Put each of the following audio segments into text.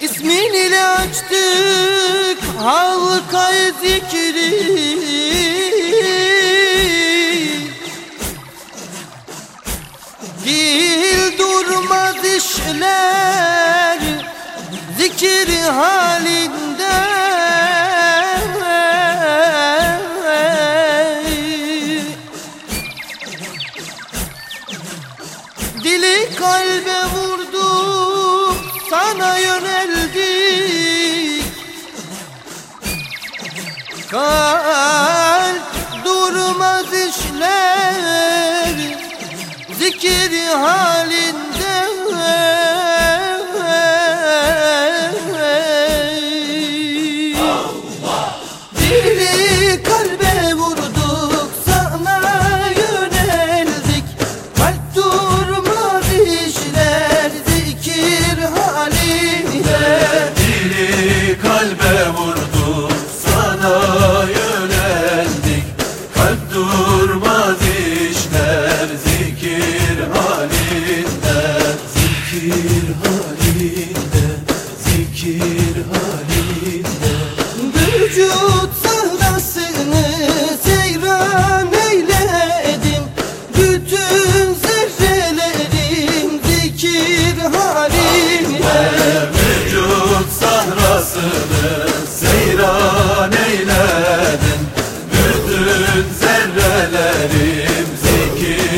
İsmin ile açtık halkayı zikri. Dil durmaz işler zikir halinde Dili kalbe vurdu sana yön geldi Kalp durmaz işler Zikir halinde zerrelerim zikir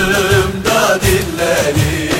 Ağzımda dilleri.